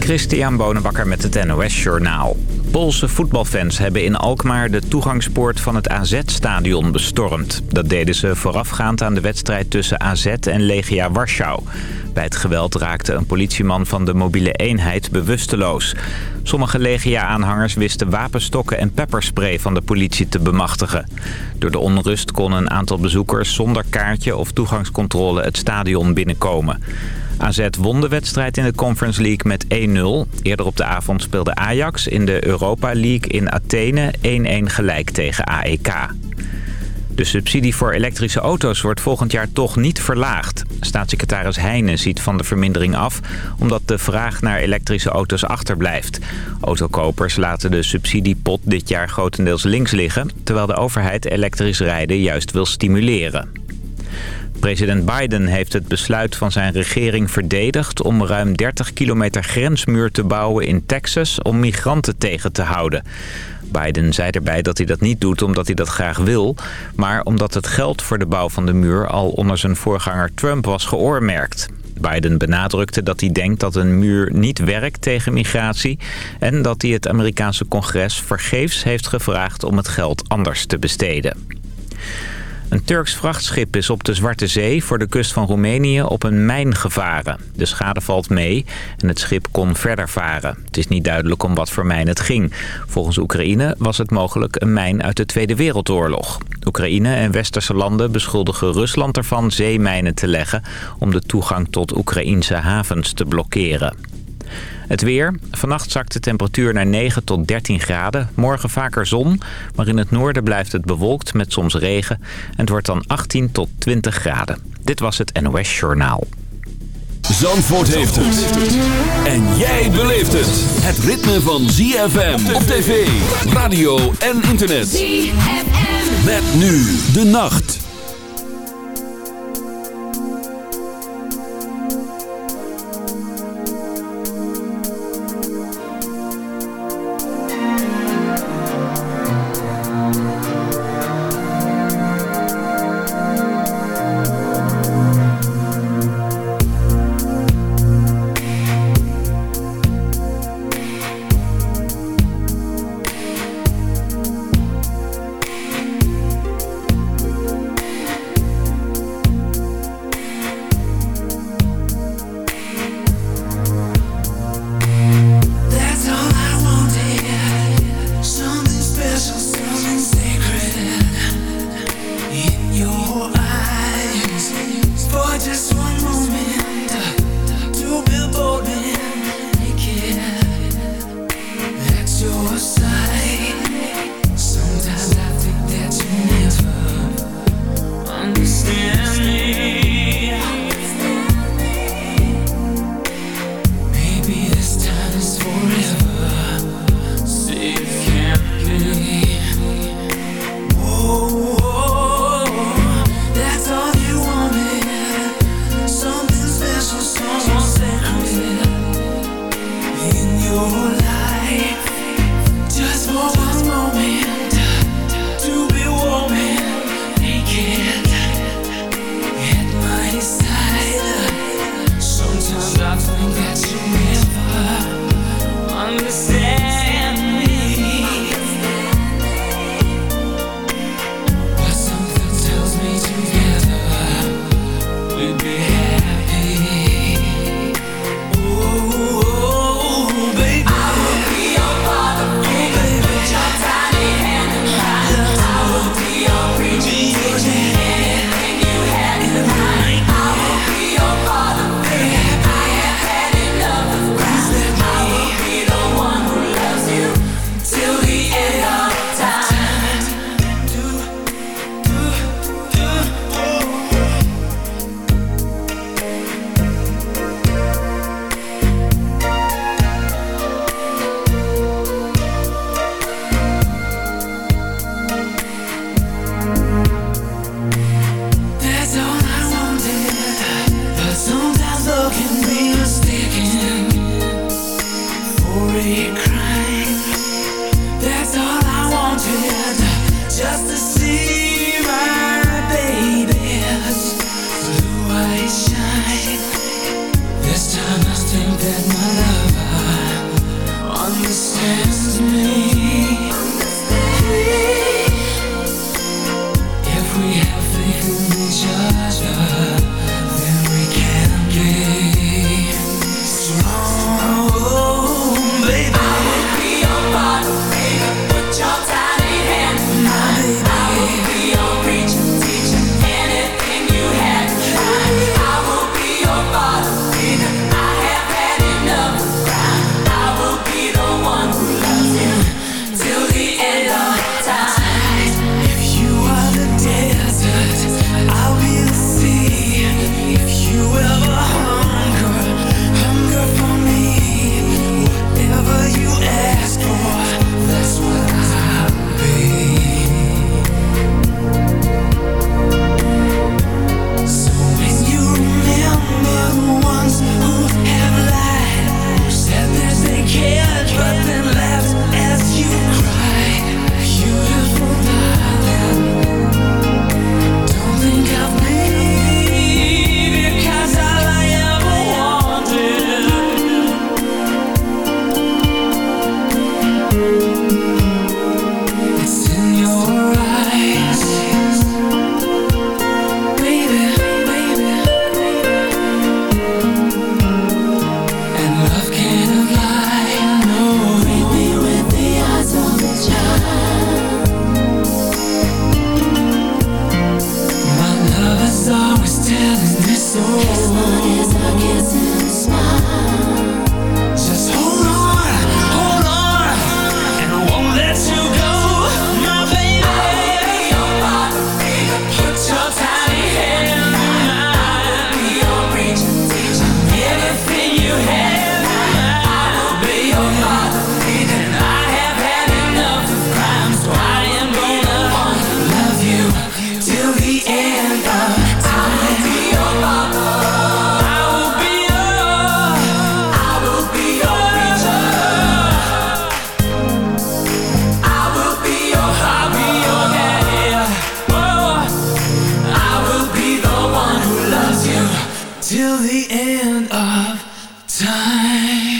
Christian Bonenbakker met het NOS Journaal. Poolse voetbalfans hebben in Alkmaar de toegangspoort van het AZ-stadion bestormd. Dat deden ze voorafgaand aan de wedstrijd tussen AZ en Legia Warschau. Bij het geweld raakte een politieman van de mobiele eenheid bewusteloos. Sommige Legia-aanhangers wisten wapenstokken en pepperspray van de politie te bemachtigen. Door de onrust kon een aantal bezoekers zonder kaartje of toegangscontrole het stadion binnenkomen. AZ won de wedstrijd in de Conference League met 1-0. Eerder op de avond speelde Ajax in de Europa League in Athene 1-1 gelijk tegen AEK. De subsidie voor elektrische auto's wordt volgend jaar toch niet verlaagd. Staatssecretaris Heijnen ziet van de vermindering af... omdat de vraag naar elektrische auto's achterblijft. Autokopers laten de subsidiepot dit jaar grotendeels links liggen... terwijl de overheid elektrisch rijden juist wil stimuleren. President Biden heeft het besluit van zijn regering verdedigd om ruim 30 kilometer grensmuur te bouwen in Texas om migranten tegen te houden. Biden zei erbij dat hij dat niet doet omdat hij dat graag wil... maar omdat het geld voor de bouw van de muur al onder zijn voorganger Trump was geoormerkt. Biden benadrukte dat hij denkt dat een muur niet werkt tegen migratie... en dat hij het Amerikaanse congres vergeefs heeft gevraagd om het geld anders te besteden. Een Turks vrachtschip is op de Zwarte Zee voor de kust van Roemenië op een mijn gevaren. De schade valt mee en het schip kon verder varen. Het is niet duidelijk om wat voor mijn het ging. Volgens Oekraïne was het mogelijk een mijn uit de Tweede Wereldoorlog. Oekraïne en westerse landen beschuldigen Rusland ervan zeemijnen te leggen... om de toegang tot Oekraïnse havens te blokkeren. Het weer. Vannacht zakt de temperatuur naar 9 tot 13 graden. Morgen vaker zon, maar in het noorden blijft het bewolkt met soms regen. En het wordt dan 18 tot 20 graden. Dit was het NOS Journaal. Zandvoort heeft het. En jij beleeft het. Het ritme van ZFM op tv, radio en internet. ZFM. Met nu de nacht. That my lover Losing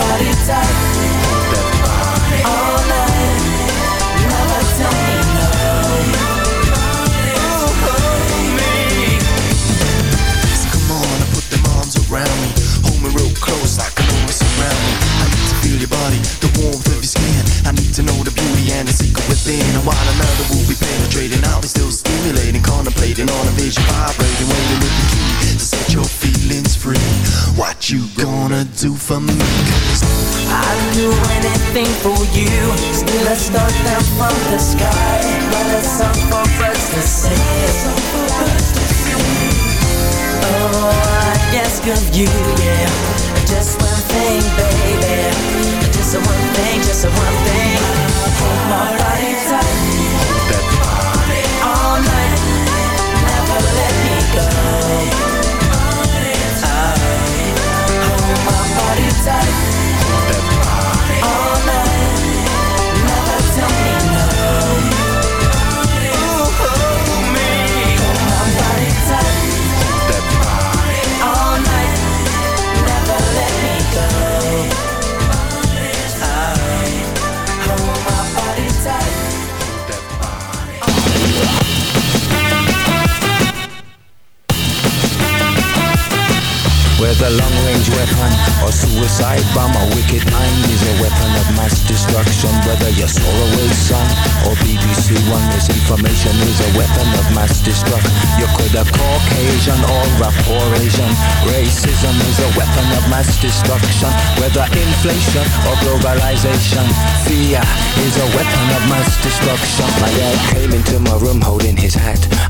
Body tight all night, never tell me no. me. come on put them arms around me. Hold me real close I me. I need to feel your body, the warmth of your skin. I need to know the beauty and the secret within. While another will be penetrating, I'll be still stimulating, contemplating on a vision, vibrating, waiting with the key you gonna do for me? I'd do anything for you. Still a star down from the sky. Write a song for birds to sing. Oh, I ask of you, yeah. Just one thing, baby. Just a one thing, just a one thing. Hold my body tight. All night. Never let me go. Body tight. Whether long-range weapon or suicide bomb, a wicked mind is a weapon of mass destruction. Whether you're Solarway Sun or BBC One, misinformation is a weapon of mass destruction. You could have Caucasian or a poor Asian. Racism is a weapon of mass destruction. Whether inflation or globalization, fear is a weapon of mass destruction. My dad came into my room holding his hat.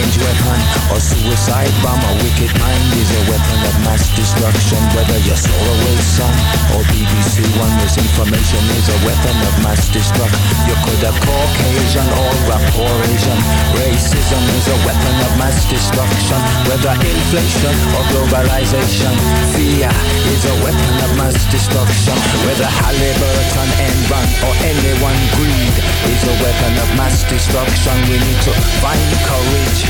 long-range weapon or suicide bomb, a wicked mind is a weapon of mass destruction. Whether you're Solarway Sun or BBC One, misinformation is a weapon of mass destruction. You could have Caucasian or a poor Asian. Racism is a weapon of mass destruction. Whether inflation or globalization, fear is a weapon of mass destruction. Whether Halliburton, Enron or anyone greed is a weapon of mass destruction. We need to find courage,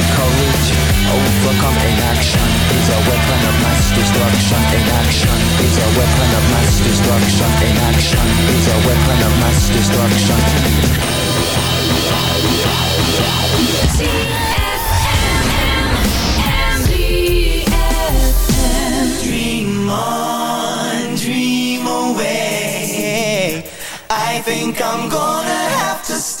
courage, overcome inaction is a weapon of mass destruction. Inaction is a weapon of mass destruction. Inaction is a weapon of mass destruction. Dream on, dream away. I think I'm gonna have to stay,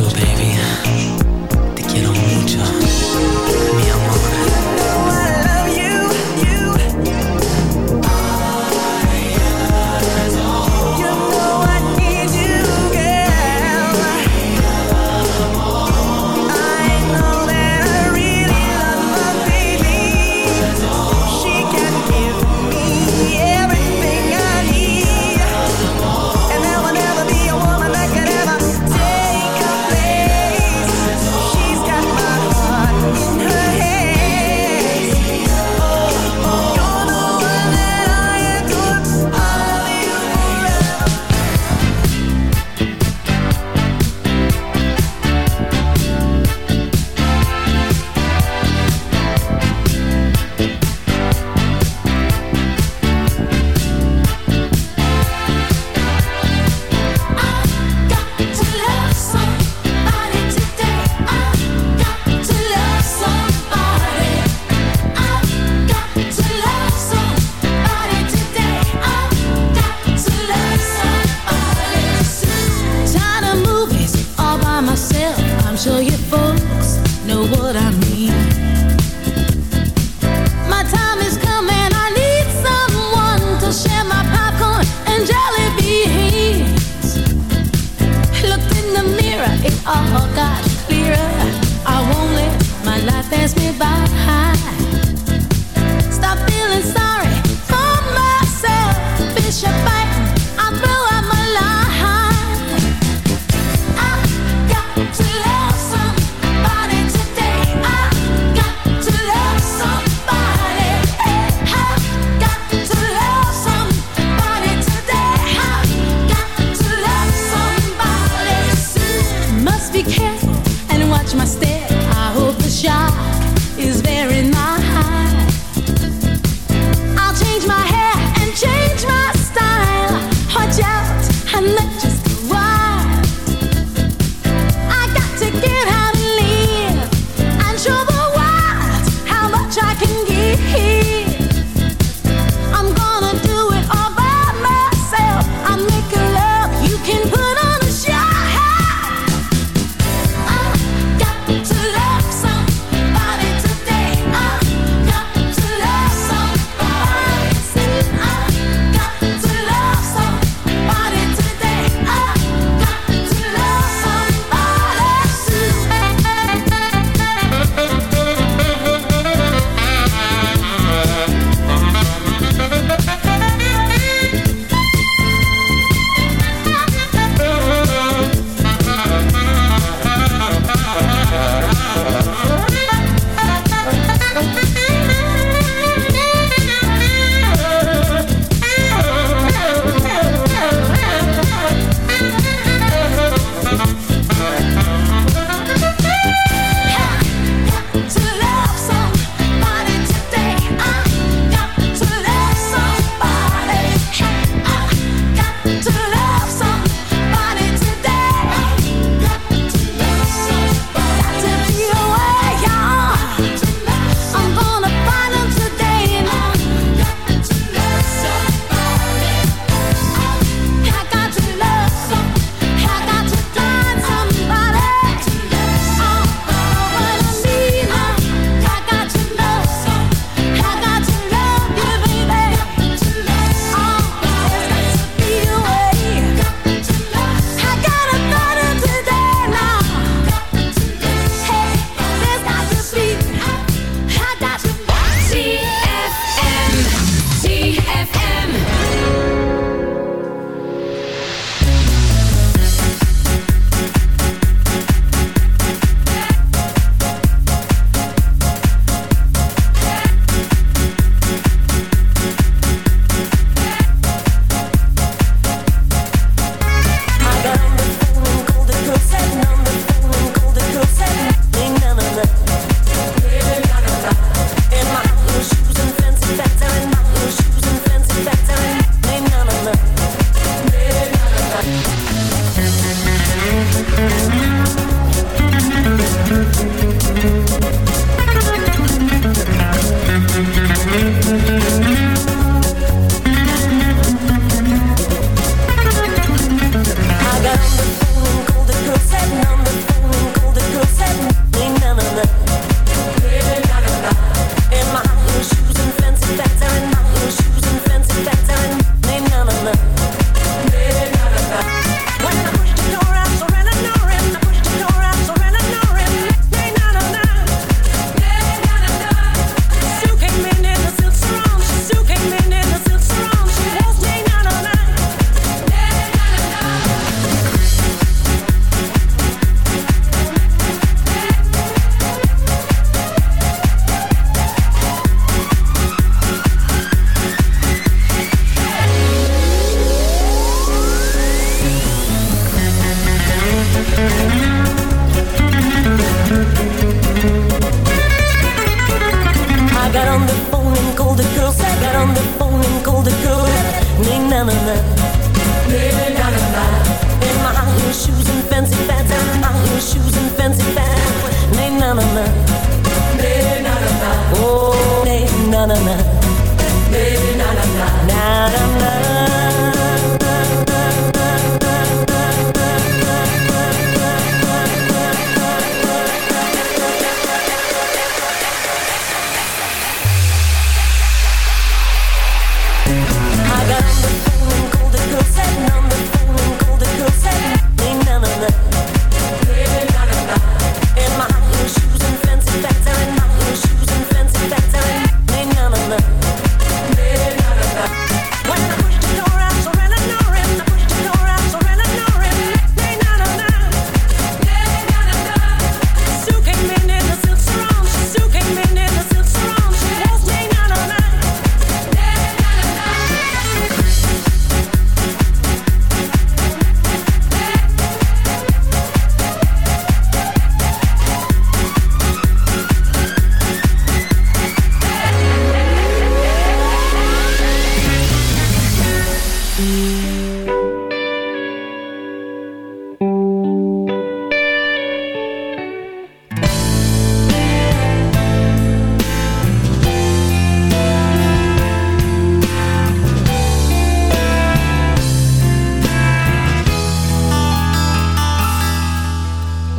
till then.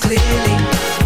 clearly.